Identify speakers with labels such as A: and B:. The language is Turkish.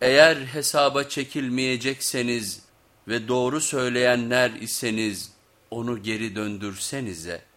A: Eğer hesaba çekilmeyecekseniz ve doğru söyleyenler iseniz onu geri döndürsenize.''